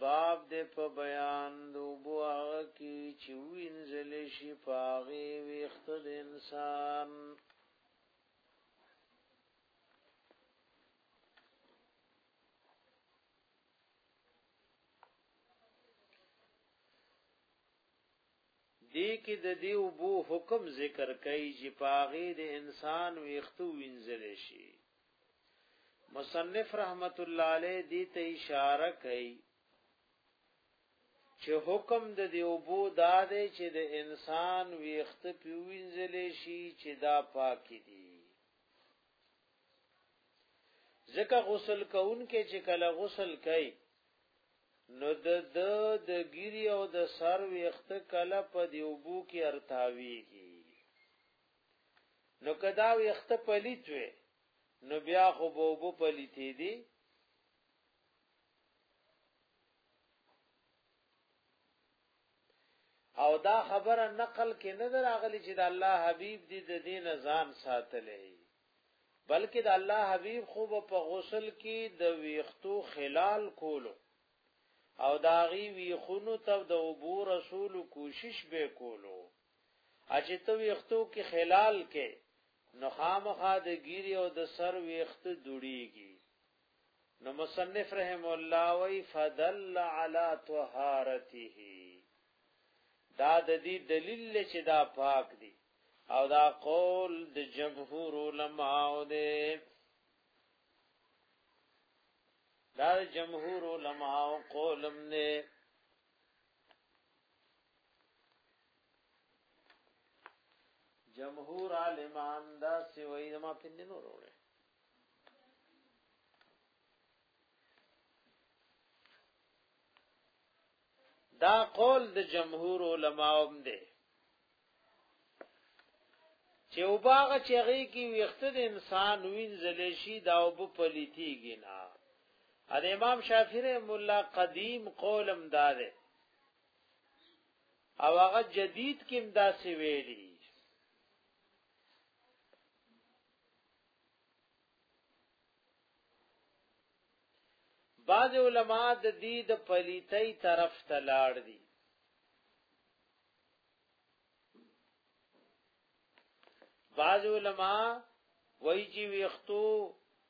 باب دی په بیان د اوبو هغه کی چی وینځل شي په هغه ویخت د انسان دی کې د دې وبو حکم ذکر کوي چې پاغه د انسان ویختو وینځل شي مصنف رحمت الله علیه دې ته اشاره کوي چې حکم د دې اوبو دا دی چې د انسان ویخت پیوینځل شي چې دا پاک دي ځکه غسل کون کې چې کله غسل کوي نو د د د ګيري او د سر ویخت کله په دې اوبو کې ارتاويږي نو که دا ویخته پلیت وی نو بیا خو به وبو پلیتی دی او دا خبره نقل کې نه دراغلی چې د الله حبیب دی د دین ځان ساتلې بلکې د الله حبیب خو په غسل کې د ویختو خلال کولو او داغي ویخونو ته د عبور رسول کوشش به کولو اچې ته ویختو کې خلال کې نو خامخا د ګیری او د سر ویخت دوړیږي نو مصنف رحم الله وی فدل علی طهارته دا د دې دلیل چې دا پاک دي او دا قول د جمهور علما او د دا جمهور علما او قولم نه جمهور عالمان دا سوی زما پندې نور وړي دا قول د جمهور علماوم دی چې وباغ چغې کې وخت د انسان وینځل شي دا وب پلیتیږي نه ا امام شافعی مولا قدیم قولم داده او هغه جدید کې داسې ویلي بعض علما د دې د پلیتۍ طرف ته لاړ دي بعض علما وایي چې ویختو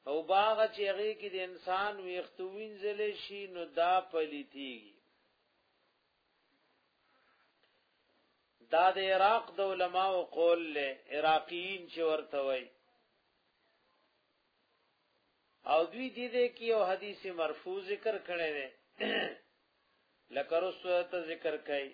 او باغ چې هغه کې د انسان ویختو وینځل شي نو دا پلیتیږي دا د عراق د علماو قول له عراقیین چې ورته وایي او دوی دې دې کې یو حدیث مرفوع ذکر کړی دی لکه رسو ته ذکر کئ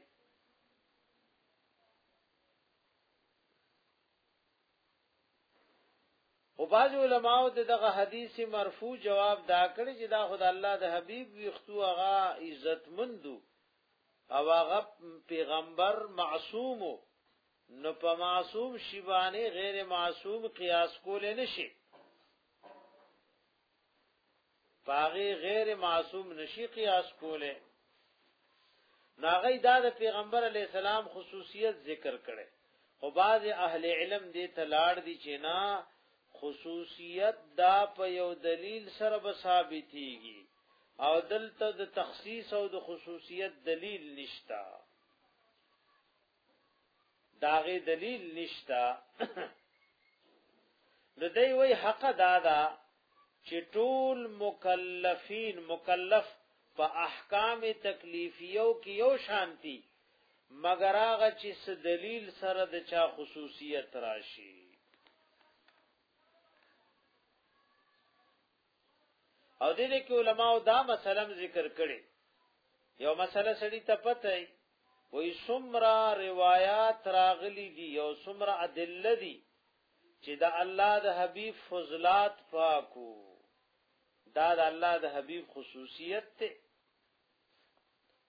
او باز علماء دغه حدیث مرفوع جواب دا کړی چې دا خدای الله د حبیب ویختو هغه عزت مندو او هغه پیغمبر معصوم نو په معصوم شیبانه غیر معصوم قیاس کول نشي پاغه غیر معصوم نشي قیاس کوله ناغی دا د پیغمبر علی السلام خصوصیت ذکر کړي او بعض اهل علم دې تلاړ دي چې نه خصوصیت دا په یو دلیل سره به ثابتېږي او دلته د تخصیص او د خصوصیت دلیل نشتا داغه دلیل نشتا نو دی وی حق دادا چې ټول مکلفین مکلف په احکام تکلیفیو کې یو شانتی مگر هغه چې س دلیل سره د چا خصوصیت راشي او دې دې کې علماو دا مسله ذکر کړي یو مسله سړی ته پته وي وې سمرا روایت راغلي دي یو سمرا ادله دي چې دا الله د حبيب فضلات پاکو دا د الله د حبيب خصوصیت ته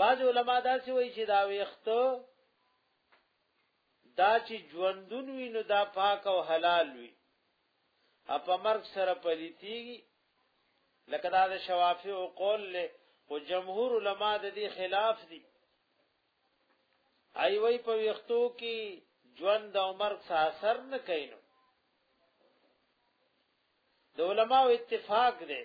بعض علما دا سی وایي چې دا ویختو دا چې ژوندون وي نو دا پاک او حلال وي اپا مرګ سره پلیتیږي لکه دا د شوافی او قول له او جمهور علما د دې خلاف دي ای وای په وختو کې ژوند او مرګ څه اثر نه کینو د علماو اتفاق دی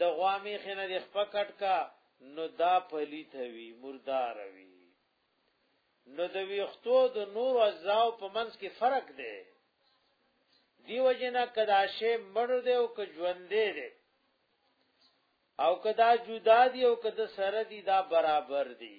د غوا میخه نه د خپل کټ کا نو دا پلیت وی مردار وی نو د ویختو د نور اجزاو په منځ کې فرق دی دیو جنا کدا شی مړ دی او که ژوند دی او کدا جدا دی او کدا سره دی دا برابر دی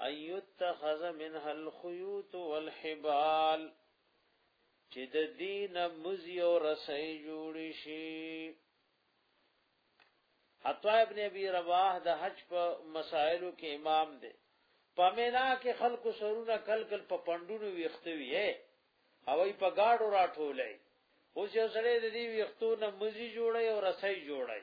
ان يتخذ منها الخيوط والحبال چې د دین مزي او رسي جوړ شي عطا ابن ابي رواح د حج په مسائلو کې امام دی پمینا کې خلکو سرونه کل کل په پندونو ویختوي هي او ای په گاډو راټولې اوس یو سړی د دې ویختو نه مزي جوړي او رسي جوړي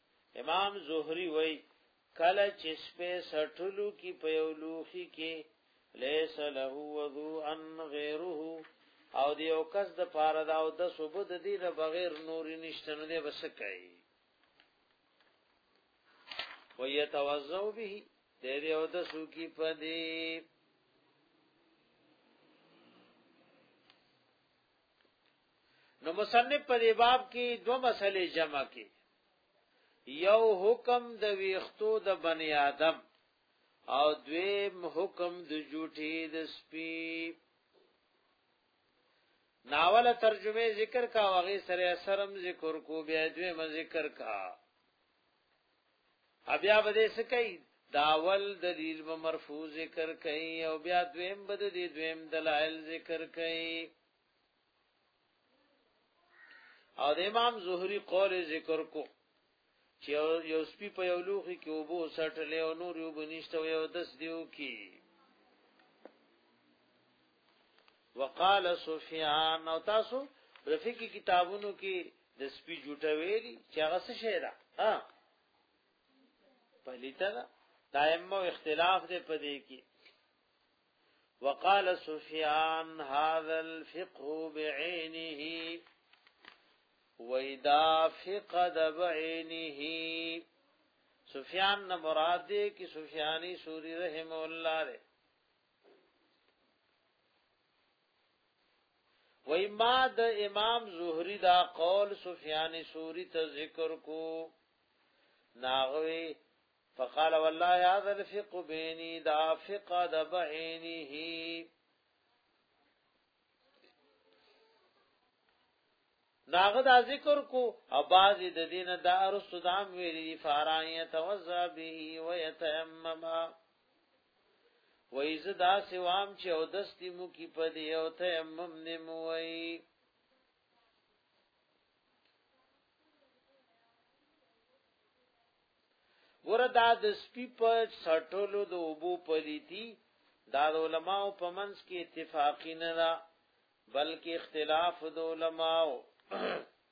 امام زهری وای کله چې سپه سټلو کې په یو لوخي کې ليس له وضو ان غیره او دی او کس د پاره دا او د صبح د دینه بغیر نور نشته نه دی بس کوي ويتوزو به د دې او د سوکي په دې نو مصنف په دې باب کې دوه مسلې جمع کې یو حکم د ویختو د بنی آدم او دویم حکم د جوټي د سپی ناول ترجمه ذکر کا وغه سره سرم ذکر کو بیا دویم ذکر کا بیا به دې سکی داول دلیل به مرفوع ذکر کئ او بیا دویم به دې دویم دلایل ذکر کئ او د امام زهری قول ذکر کو چې یو سپی په یو لوخي کې وبو سټلې او نور یو بنشته یو دس دیو کې وقال سفیان او تاسو رفیقی کتابونو کې د سپی جوټه ویلی چې هغه څه شی ده ها پلیته ده دایمو اختلاف دی په دې کې وقال سفيان هذا الفقه بعينه وإذا فقد بعينه سفيان نه مراد دی کې سفياني سوري رحم الله له وای ما د امام زهری دا قول سفیان سوری ته ذکر کو ناغوی فقال والله هذا الفقه بيني دا فقه د بعينه ناغه دا ذکر کو او باز د دین دا ارسو دام ویلی فارایه توزا به و یتیمما وای زه دا سوام چې او دستی مو کی په دی او تیمم نیموي وردا د سپی په سټولو د اوبو پلیتی دا د علماو په منځ کې اتفاقی نه ده بلکې اختلاف د علماو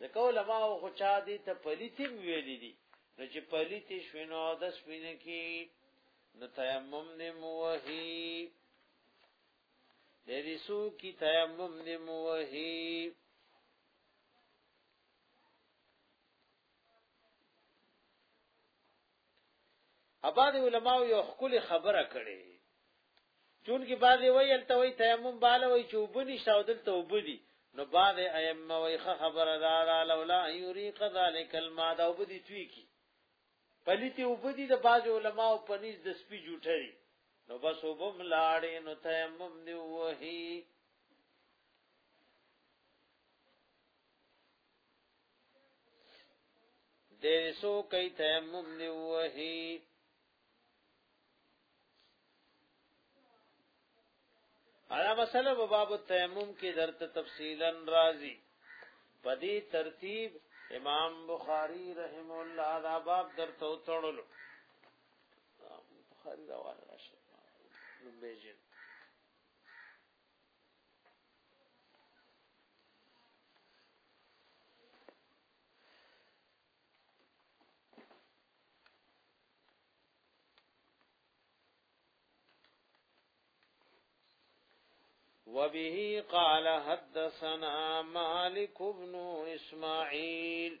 ځکه علماو خو چا دې ته پلیت هم ویلي دي، نو چې پلیت شوې نو اودس پرې نه کېږي، نو تیمم دې هم ووهي. د دې څوکي تیمم دې هم ووهي. اباد علماء یو خپل خبره کړي چون کې بعضی وی الته وی تیمم بالا وی چوبني شاودل ته وبدي نو بعض ائمه وی خبره دارا لولا یریق ذلک الماء دا وبدي توی کی پلیتی وبدي د بعض علماء په نس د سپی جوټري نو بس وبم لاړې نو تیمم دی وهی دې سو کوي تیمم دی وهي انا مسله په باب تیمم کې درته تفصیلا راضی پدی ترتیب امام بخاری رحم الله دا باب درته وتړلو بخاری روان راشه نو بیجن وبه قال حدثنا مالك بن اسماعيل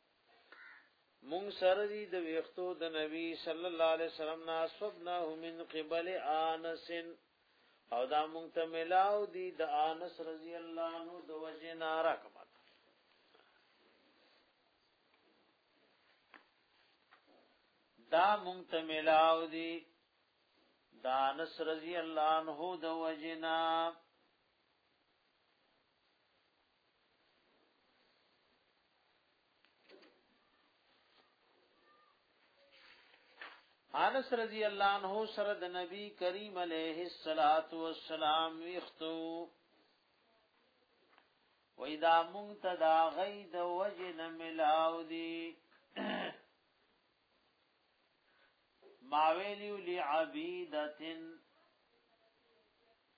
مونږ سره دی د ویختو د نبی صلی الله علیه وسلم نا سبنا من قبل انس او دا مونږ ته ملاو دی د انس رضی الله عنه د وجه نارا کما دا مونږ ته ملاو دی د انس رضی الله عنه د وجه نارا انس رضی الله عنه سره د نبی کریم علیه الصلاۃ والسلام ویختو وېدا مونږ ته دا غي د وجه نه ملاو دي ما ویلیو لعبیدتن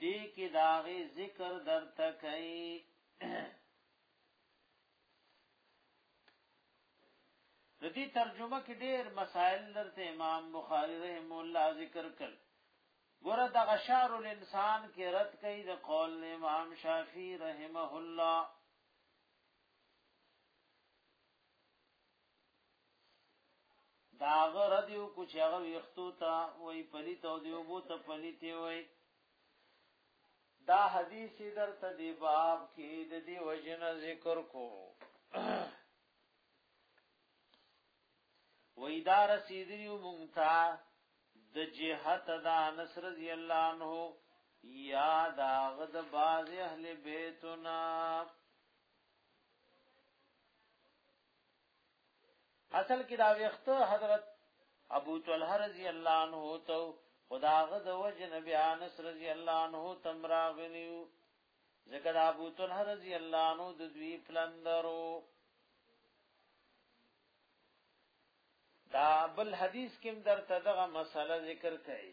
دی کی داغی ذکر در تکئی د دې ترجمه کې ډېر مسائل درته امام بخاری رحم الله ذکر کړ ګوره د غشار الانسان کې رد کوي د قول امام شافعي رحمه الله دا غر دیو کو چې هغه ویختو ته وای پلی ته دیو بو ته پلی ته وای دا حدیث در ته دی باب کې د دی وجن ذکر کو وای دا رسیدیو مونږ ته د جهت دا نصر رضی الله عنه یا دا غد باز اهل بیتنا اصل کې دا وخت حضرت ابو طلحه رضی الله عنه تو خداغه د وجه نبی انس رضی الله عنه تمراغنیو ذکر ابو طلحه رضی الله عنه د دوی پلندرو دا بل حدیث کې در ته دغه مسله ذکر کړي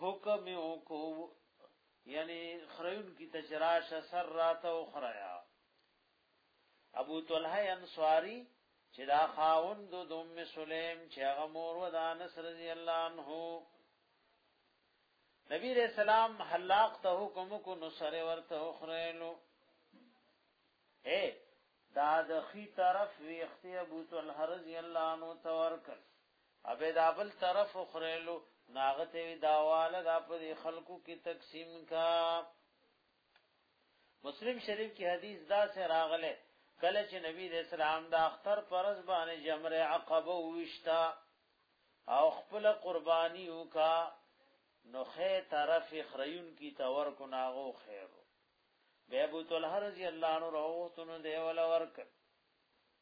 حکم یې وکړو یعنی خریونکي ته چې راشه سر راته وخریا ابو طلحه انصاری چې دا خاوند د ام سلیم چې هغه مور و د انس رضی الله عنه نبی رسول الله حلاق ته حکم کو نو سره ورته وخرلو اے دا د خي طرف وی اختي ابو طلحه رضی الله عنه تورکل ابه دا بل طرف خریلو ناغت وی داواله دا په خلکو کې تقسیم کا مسلم شریف کی حدیث دا سے راغله کله چې نبی د اسلام د اختر پرز باندې جمر عقبه وشتا او خپل قربانی وکا نو خې طرف خریون کی تور کو ناغو خیر به ابو طلحه رضی الله عنه روحتن دی ولا ورک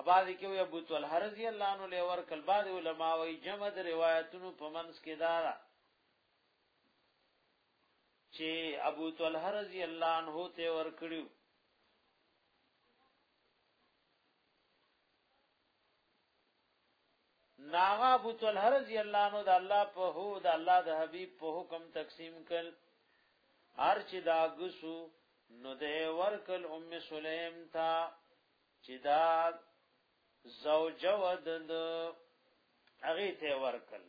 اباځي کې وي ابو طلحه رضی الله عنه له ور کل بعد علما وي جمع د روایتونو په منځ کې دارا چې ابو طلحه رضی الله عنه ته ور کړیو ناغه ابو طلحه رضی الله عنه د الله په هو د الله د حبیب په حکم تقسیم کړ هر چې دا غسو نو د ورکل ام سلیم تا چې دا زوجه ودند هغه ته ورکل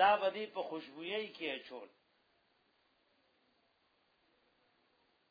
دا بدی په خوشبوئی کې چول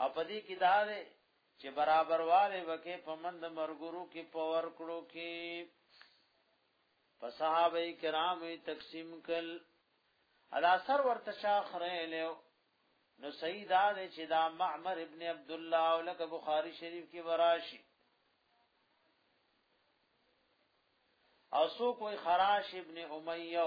او په دې کې دا ده چې برابر والے وکې په مند مرګرو کې پور کړو کې په صحابه کرامو تقسیم کل ادا سر ورته شاخره له نو صحیح دا دی چې دا معمر ابن عبد الله او لکه بخاری شریف کې وراشي او سو کوئی خراش ابن امیہ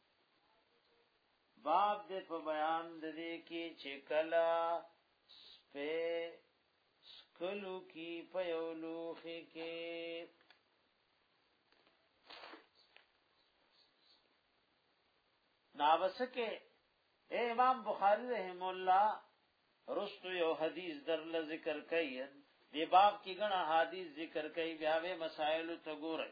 باب دې په بیان د دې کې چې کلا سپه سکلو کې په یو لوخي کې ناوسکه اے امام بخاری رحم الله رستو یو حدیث در ل ذکر کوي دی باب کې غنا حدیث ذکر کوي بیا به مسائل ته ګورئ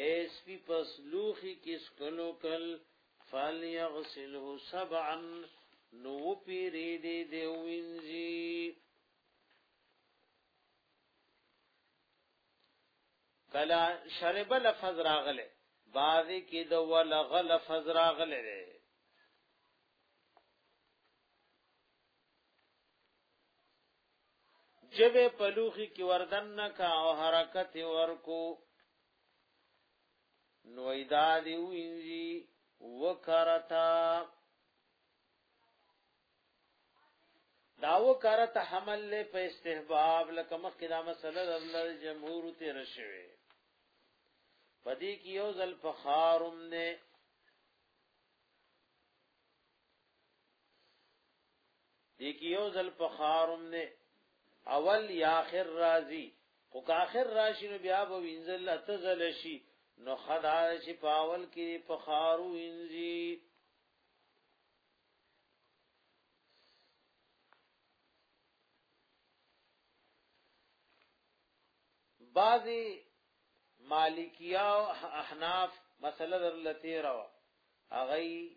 ایس پی پس لوخی کس کلو کل فلیغسله سبعا نو پیری دی دی وینځي کلا شرب لفظ راغله بعضی کې د ولغ لفظ راغله دی جبه پلوخي کې وردن نه کا او حرکت ورکو نو ایدا دی وینځي وکرتا داو کرت حمل له په استحباب لکه مخکې دا مسله د الله جمهور ته رشوي پدې کې یو ځل فخارم نه دې کې یو ځل په خاروم نه اول یا اخر راضی خو که اخر راشي نو بیا به وینځل اتزل شي نو خدا چې پاول کې په خارو وینځي بعضی مالکیا او احناف مسله در لتی روا اغی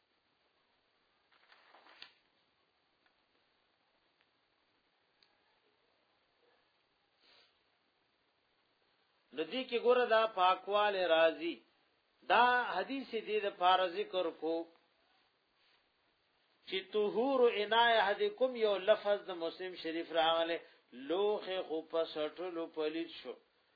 ندی کې ګوره دا پاکوال راضی دا حدیث دې د فار ذکر کو چې طهور عنای حدکم یو لفظ د مسلم شریف راغله لوخه خو په سټلو پلیت شو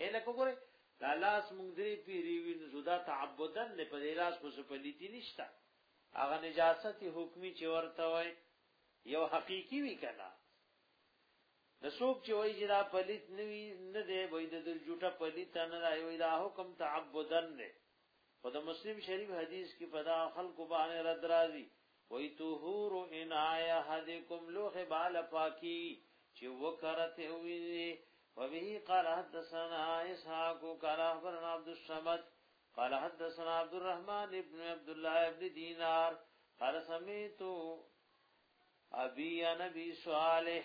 اې لکه ګوره دا لاس مونږ درې پیری وینځو دا تعبدن نه په دې لاس خو څه پلیتی نشته هغه نجاست حکمی چې ورته وای یو حقیقی وی کنه د څوک چې وای چې دا پلیت نوی نه دی وای د جوټه پلیت نه دی وای دا حکم تعبدن نه خو د مسلم شریف حدیث کې په دا خلکو باندې رد راځي وای طهور انایا حدکم لوخ بال پاکی چې وکرته وی وبه قال حدثنا اسحاق قال اخبرنا عبد الصمد قال حدثنا عبد الرحمن ابن عبد الله ابن دينار قال سمعت ابي نبي صالح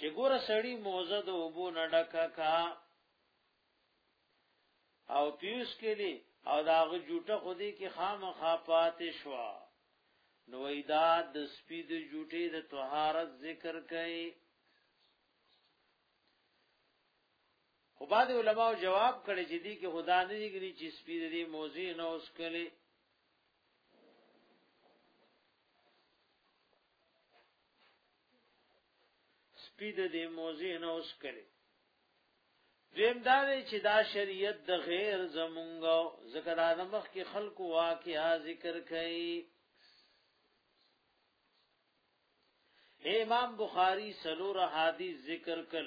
چې ګور سړی موزه د وبو نډکا کا او پیوس کلی او داغه جوټه خودی کې خامخا پاتې شو نو ایدا د سپید جوټه د طهارت ذکر کړي خو بعد علماء جواب کړي چې دي کې خدا نه دیګني چې سپید دې موزه نه اوس کلی سپی د دې موضوع نه اوس کړي دیم دا دی چې دا شریعت د غیر زمونږ ذکر ادمخ کې خلکو واقعا ذکر کړي امام بخاری سلور حدیث ذکر کړ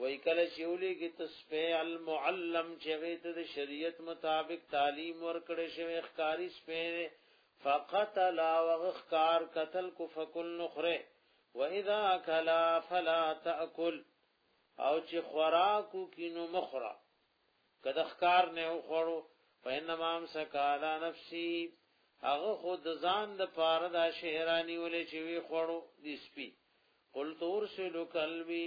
وای کله چې ولېږي ته سپی المعلم چې هغې ته د شریعت مطابق تعلیم ورکړی شوی ښکاري سپی دی فقتل هغه ښکار قتل کو فکل نو خورې واذا اکلا فلا تاکل او چې خوراکو کې نو مخوره که د ښکار نه وخوړو فإنما امسك على نفسه هغه خود ځان د پاره د شهرانی ولې چې وی خوړو د سپی قلت ارسل قلبي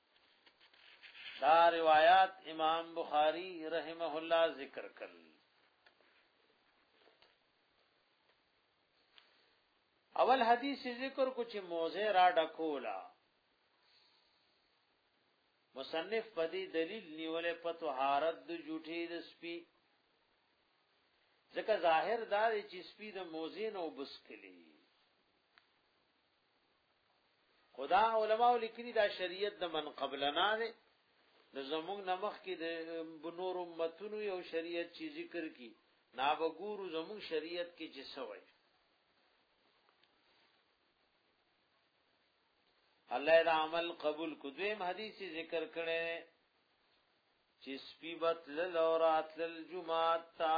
دا روایات امام بخاری رحمه الله ذکر کړل اول حدیث ذکر کو چې موزه را ډکولا مصنف پدی دلیل نیولې په طهارت د جوټی د سپی ځکه ظاهر دا چې سپی د موزه نو بسکلی خدا علماء لیکلي دا شریعت د من قبلنا دی د زموږ نمخ کې د بنور امتونو یو شریعت چې ذکر کی نا وګورو زموږ شریعت کې چې سوي الله دا عمل قبول کو دویم حدیث ذکر کړي چې سپیبت لل اورات لل جمعات تا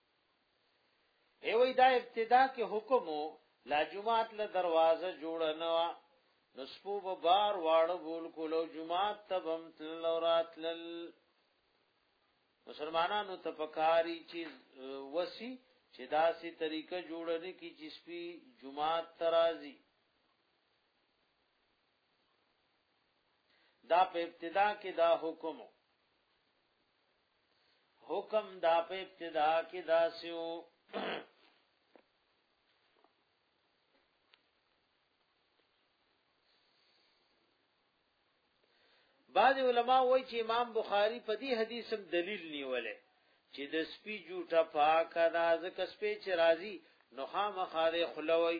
ای وای دا ابتدا کې حکم لا جمعات له دروازه جوړ نه وا نو سپو به بار واړه بول کولو جمعات تبم تل راتل مسلمانانو ته پکاري چې وسی چې دا سي طریقه جوړ نه کی چې سپي جمعات ترازی دا په ابتدا کې دا حکم حکم دا په ابتدا کې داسیو بعض علما وایي چې امام بخاری په دې حدیث هم دلیل نیولې چې د سپی جوټه پاکه ده ځکه سپی چې راځي نو خامخاره خلوي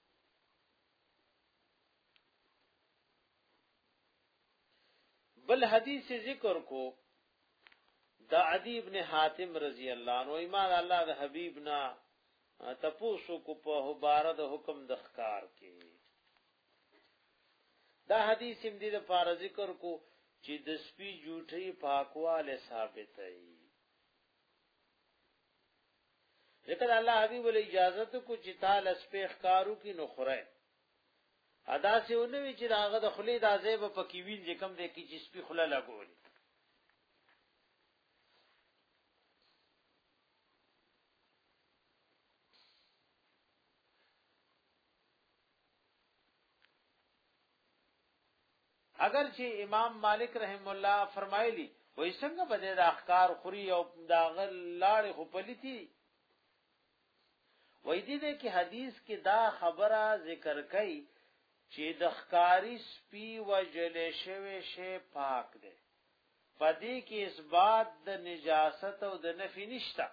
بل حدیث ذکر کو دا عدی ابن حاتم رضی اللہ عنہ ایمان اللہ دا حبیب نا تپوسو کو په بارد حکم د ښکار کې دا حدیث هم دې د فار ذکر کو چې د سپی جوټي پاکواله ثابت دی ځکه الله حبيب له اجازه ته کو چې تعالی سپېخ کارو کې نو خره ادا سه ونوي چې هغه د خلی د عذاب پکې وین چې کم دې کې چې سپې خله لګول اګر چی امام مالک رحم الله فرمایلی وای څنګه به د اخکار خوري او دا غل لاړ خو پلیتی وای دې دې کې حدیث کې دا خبره ذکر کړي چې د خکاری سپی وجل شوی شی پاک دی پدې کې اثبات د نجاست او د نفي نشته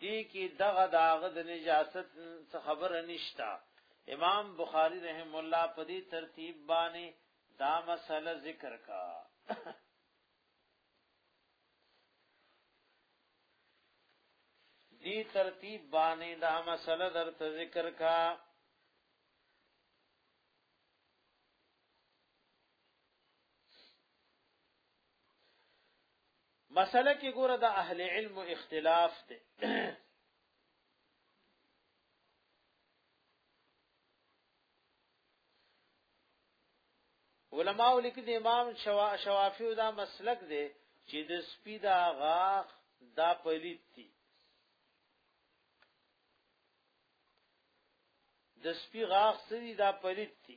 دی کی دغه داغه د نجاست څه خبر نشتا امام بخاری رحم الله په دې ترتیب باندې دا مسله ذکر کا دی ترتیب باندې دا مسله درته ذکر کا مسله کې ګوره د اهل علم اختلاف دی علماء لیک د امام شوافی دا مسلک دی چې د سپی دا غاخ دا پلیت دی د سپی غاخ سری دا پلیت دی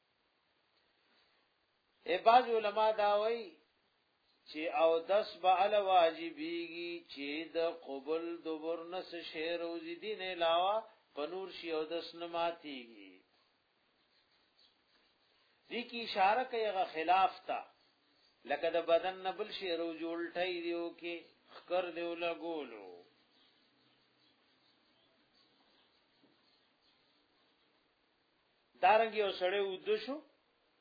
ای باز علماء دا وای چې او دس به ال واجبېږي چې د قبول دبر نس شعر او دین علاوه پنور شی او دس نه ماتيږي دې کی اشاره کوي غ خلاف تا لکه د بدن نه بل شعر او جوړټای دیو کې خکر دیو لګولو دارنګ یو سړی ود شو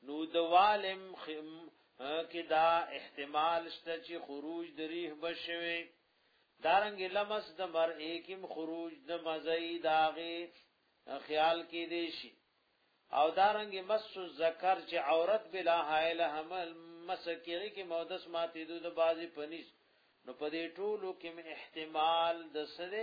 نو د والم کې دا احتمال شته چې خروج د ریح بشوي دارنګ لمس د مر اکیم خروج د مزي داغه خیال کې دی شي او دارنګ مس ذکر چې عورت بلا حائل حمل مسکری کې مودس ماتې د بازي پنيش نو په دې ټولو کې احتمال د سره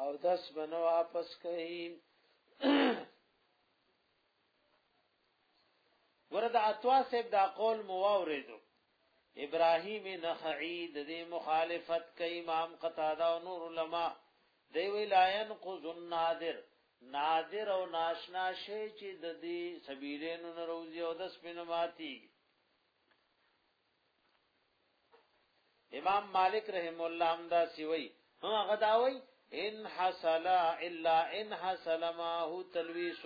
او دس بنو واپس کوي ورته اتوا صاحب دا قول مو اوریدو ابراهیم نخعی د دې مخالفت کوي امام قتاده او نور علما دی وی لا ينقض النادر نادر او ناشنا شی چې د دې سبیلینو نروزی او د سپینماتی امام مالک رحم الله هم دا سی وی هم هغه دا وی ان حصل الا ان حصل ما هو تلويس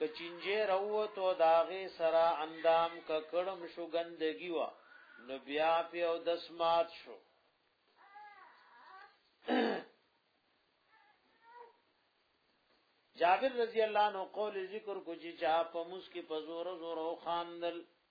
کچنجه روتو داغه سرا اندام ککړم شو گندگی وا نو بیا په او دسمات شو جابر رضی الله عنه قول ذکر کو چې چا په مس کې په زور زور او خاندل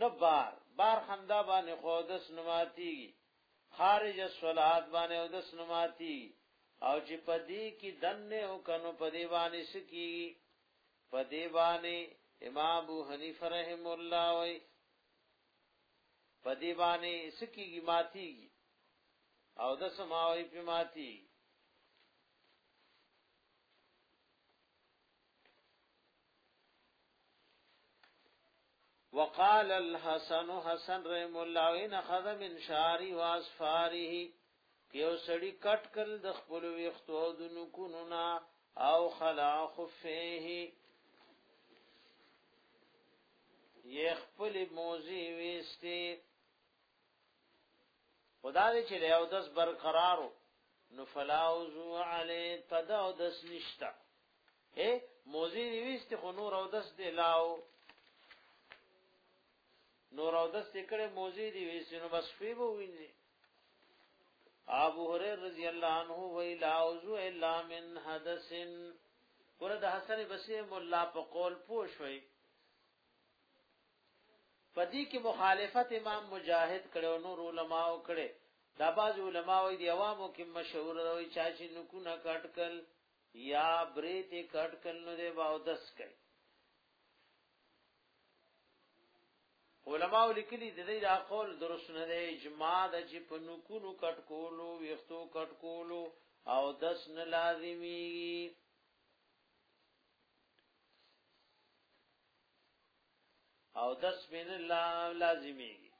نه بار بار خندا باندې خو دس نماتی خارج الصلات باندې او دس نماتی او چې پدې کې دنه او کنو پدې باندې سکی پدې باندې امام ابو حنیفه رحم الله وای پدې باندې سکی ماتی او دس ماوي په ماتی وقال الحسن حسن رحم الله ان خذ من شاری واسفاره کیو سړی کټ کل د خپل ویختو او د نکونونا او خلع خفیه یې خپل موزي ویسته خدا دې چې له اودس برقرارو نو فلاوزو علی تدا اودس نشتا اے موزی نیویست خو نور اودس دی لاو نور اودس دی کړه موزی دی ویست نو بس فی بو وینځي ابو هريره رضی الله عنه وی لاوزو الا من حدثن ورته حسن بصری مولا په قول پوښوي پدې کې مخالفت امام مجاهد کړو نور علما او کړي دا باز علما وي دی عوامو کې مشهور وي چا چې نکو نه کټکل یا بریت کټکل نو دی باو دس کوي علما لیکلي د دې دا قول درست نه دی اجماع د چې په نکو نو کټکولو ویختو کټکولو او دس نه لازمي او دس من الله لازمی گی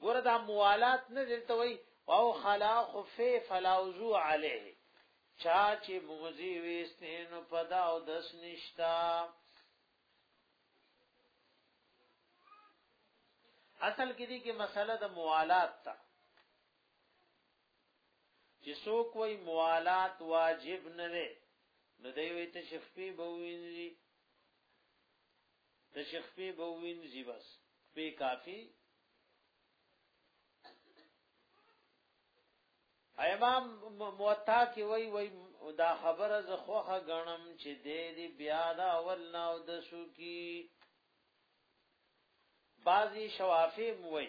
گوره دا موالات نه دلته وای او خلا خفه فلا وضو علیه چا چې موزي وېسنه نو پدا او دس نشتا اصل کې دي کې مسله د موالات تا چې څوک وای موالات واجب نه دی نو دی وی ته شخپی به وینځي ته شخپی به وینځي بس په کافی امام موطا کې وای وای دا خبره ز خوخه غنم چې دې دې بیا دا اول ناو د سو کی بازی شوافی موي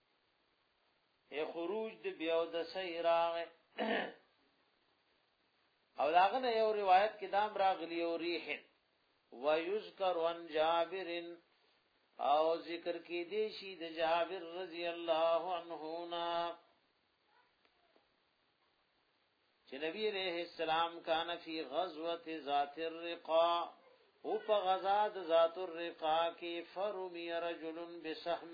ای خروج د بیا د سیراغ او داغه نه یو روایت کې دام راغلی او ریح و یذکر عن جابر او ذکر کې دی شي د جابر رضی الله عنه نا چې نبی عليه السلام کان فی غزوه ذات الرقا او په غزا د ذات الرقا کې فرمی رجل بسهم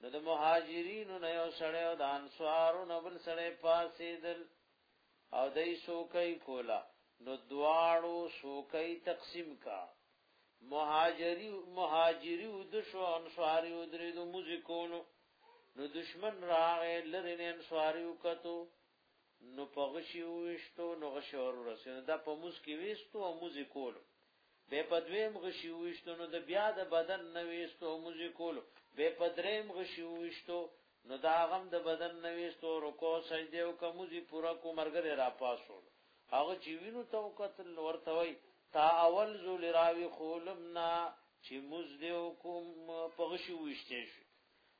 نو د مهاجرینو نه یو سړی او د انصارو نه بل سړی پاسېدل او دای سوکای کولا نو دواړو سوکای تقسیم کا مهاجری مهاجری او د شو انصاری او درې د موزیکونو نو دشمن راغې لری نه انصاری وکتو نو په غشي وویشتو نو غشي ور ورسېد نو دا په موز کې ویستو او موزې کولو به په دویم غشي وویشتو نو د بیا د بدن نه ویستو او موزې کولو به په دریم غشي وویشتو نو دا غم د بدن نه ویستو رکو سجده او کومزي پورا کو مرګره را پاسول هغه چې وینو تو قتل ورته وای تا اول ذل راوي خولمنا چې موز دې کوم په غشي وویشتې شي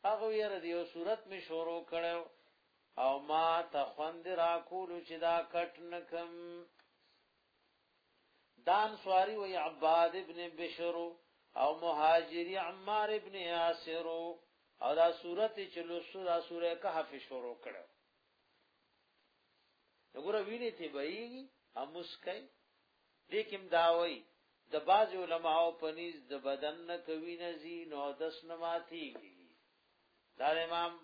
هغه یې ردیو صورت می شروع کړو او ما ته خوند را کولو چې دا کټ نکم دان سواری وی عباد ابن بشر او مهاجری عمار ابن یاسر او دا صورت چې لوسو دا سوره کهف شروع کړو وګوره ویني ته بېږي امسکای دې کوم دا وای د باز علماء پنيز د بدن نه کوي نه زی نو دس نه ماتيږي دا امام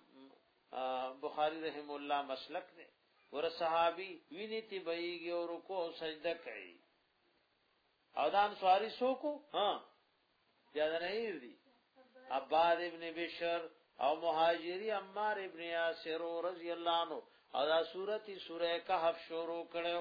بخاری رحم الله مسلک دی ور صحابي ویني تی بېږي او رکوع سجده کوي او دان سواری سوکو ها زیاده نه دی عباد ابن بشر او مهاجری عمار ابن یاسر رضی الله عنه او دا سورتی سوره کهف شروع کړو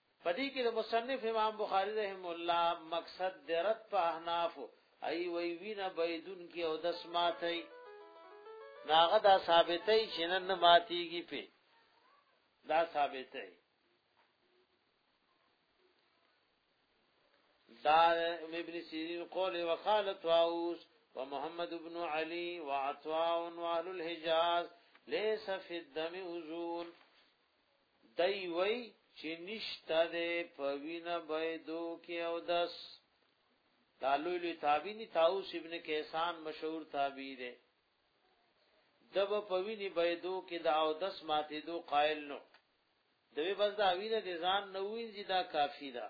په دې کې د مصنف امام بخاری رحم الله مقصد درت په احناف ای وی وینه بيدون کې او دس ماتي ناغه دا ثابتې چې نن ماتيږي په دا ثابتې دا ابن سیرین قول وقال طاووس ومحمد بن علي وعطاء واهل الحجاز ليس في الدم وزون دی وی چې نشته ده په وینه بيدو کې او داس تعالی له تابعینی تاوس ابن کیسان مشهور تابعی ده دب په وینه بيدو کې دا او داس ماته دو قائل نو دوی بس دا وینه د ځان نه وینځي دا کافی ده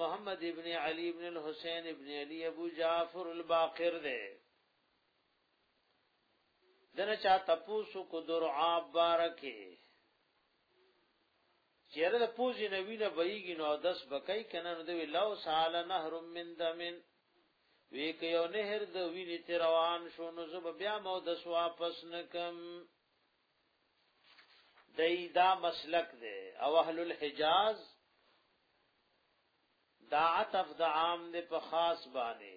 محمد ابن علی ابن الحسین ابن علی ابو جعفر الباقر ده دنه چا تپوسو کو درعاب بارکه چیرې د پوزې نوی نه بېګی نو داس بکای کنه نو دی لو سال نهر من دمن وی که یو نهر د وینې تروان شو نو زب بیا مو داس واپس نکم دای دا مسلک دی او اهل الحجاز دا عطف د عام دی په خاص باندې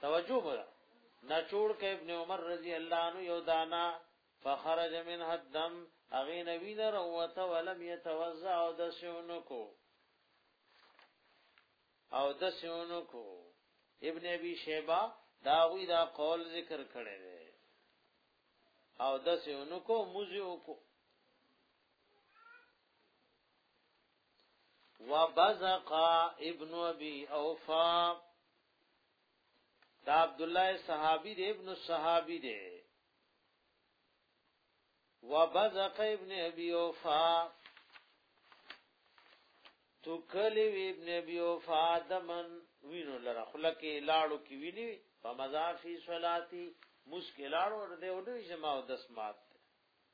توجه وکړه نچوړ کې ابن عمر رضی الله عنه یو دانا فخرج من الدم اغه نبی نه روته ولم يتوزع او د سونکو او د سونکو ابن ابي شيبه دا وی دا قول ذکر کړي دي او د سونکو مزيو کو وبزق ابن ابي اوفا دا عبد الله صحابي دی ابن صحابي دی وبزق ابن ابي اوفا تو کلی وی ابن ابي اوفا دمن وینو لره خلکه لاړو کی ویني په مزافي صلاتي مسکلار ور دې وډوي جما او دسمات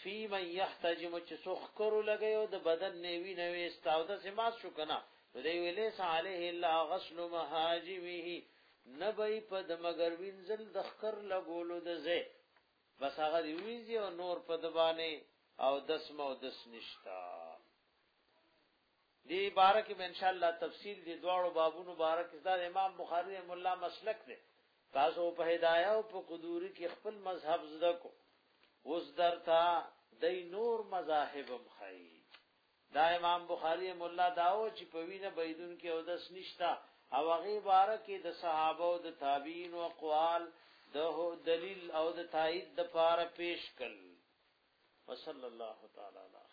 فی من یحتجم چې څوک ښکرو لګوي او د بدن نه وینه ویسته او داسې مات شو که نه نو دی وی لیس علیه الا غسل محاجمه نه به یې په د مګر وینځل د ښکر لګولو د ځای بس هغه دې وینځي او نور په د باندې او دسمه او دس نشته دې باره کې به ان شاء الله تفصیل دې دواړو بابونو باره کې دا امام بخاری رحم الله مسلک دی تاسو په هدايه او په قدوري کې خپل مذهب زده کو اوس درتا د نور مذاهب مخای دا امام بخاری رحم الله داو چې په وینه بيدون کې او دس نشتا او هغه باره کې د صحابه او د تابعین او اقوال د دلیل او د تایید د پاره پیش کړ وصلی الله تعالی علیه